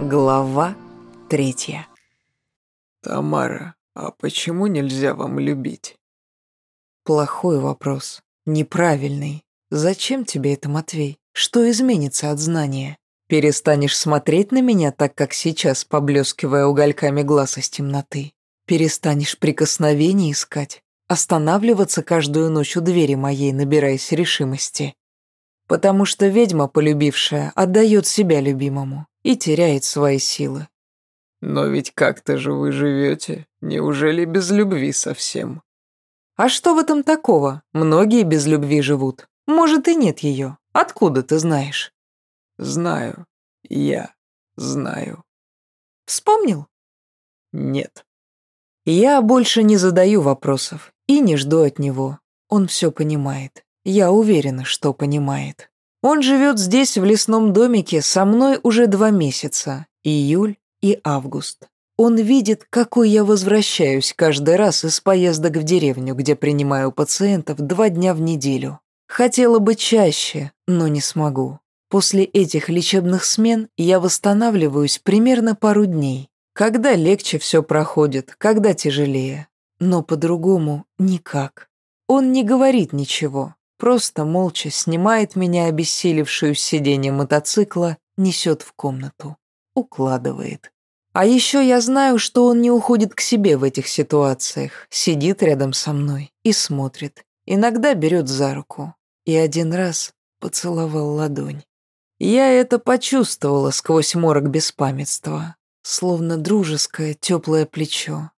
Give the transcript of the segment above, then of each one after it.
Глава третья. «Тамара, а почему нельзя вам любить?» Плохой вопрос. Неправильный. Зачем тебе это, Матвей? Что изменится от знания? Перестанешь смотреть на меня так, как сейчас, поблескивая угольками глаз из темноты? Перестанешь прикосновений искать? Останавливаться каждую ночь у двери моей, набираясь решимости? Потому что ведьма, полюбившая, отдает себя любимому и теряет свои силы. «Но ведь как-то же вы живете. Неужели без любви совсем?» А что в этом такого? Многие без любви живут. Может, и нет ее. Откуда ты знаешь? Знаю. Я знаю. Вспомнил? Нет. Я больше не задаю вопросов и не жду от него. Он все понимает. Я уверена, что понимает. Он живет здесь, в лесном домике, со мной уже два месяца. Июль и август. Он видит, какой я возвращаюсь каждый раз из поездок в деревню, где принимаю пациентов два дня в неделю. Хотела бы чаще, но не смогу. После этих лечебных смен я восстанавливаюсь примерно пару дней. Когда легче все проходит, когда тяжелее. Но по-другому никак. Он не говорит ничего, просто молча снимает меня, обессилевшую с сиденья мотоцикла, несет в комнату, укладывает. А еще я знаю, что он не уходит к себе в этих ситуациях, сидит рядом со мной и смотрит. Иногда берет за руку. И один раз поцеловал ладонь. Я это почувствовала сквозь морок беспамятства, словно дружеское теплое плечо.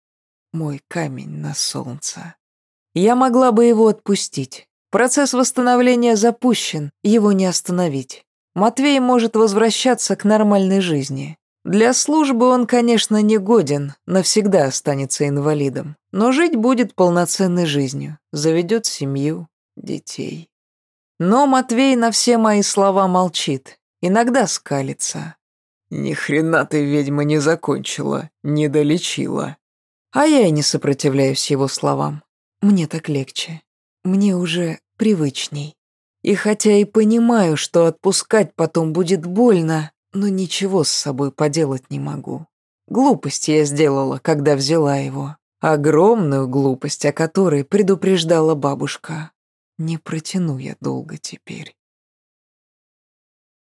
Мой камень на солнце. Я могла бы его отпустить. Процесс восстановления запущен, его не остановить. Матвей может возвращаться к нормальной жизни. Для службы он, конечно, не годен, навсегда останется инвалидом, но жить будет полноценной жизнью, заведет семью, детей. Но Матвей на все мои слова молчит, иногда скалится. «Ни хрена ты, ведьма, не закончила, не долечила». А я и не сопротивляюсь его словам. Мне так легче. Мне уже привычней. И хотя и понимаю, что отпускать потом будет больно, но ничего с собой поделать не могу. Глупость я сделала, когда взяла его. Огромную глупость, о которой предупреждала бабушка. Не протяну я долго теперь.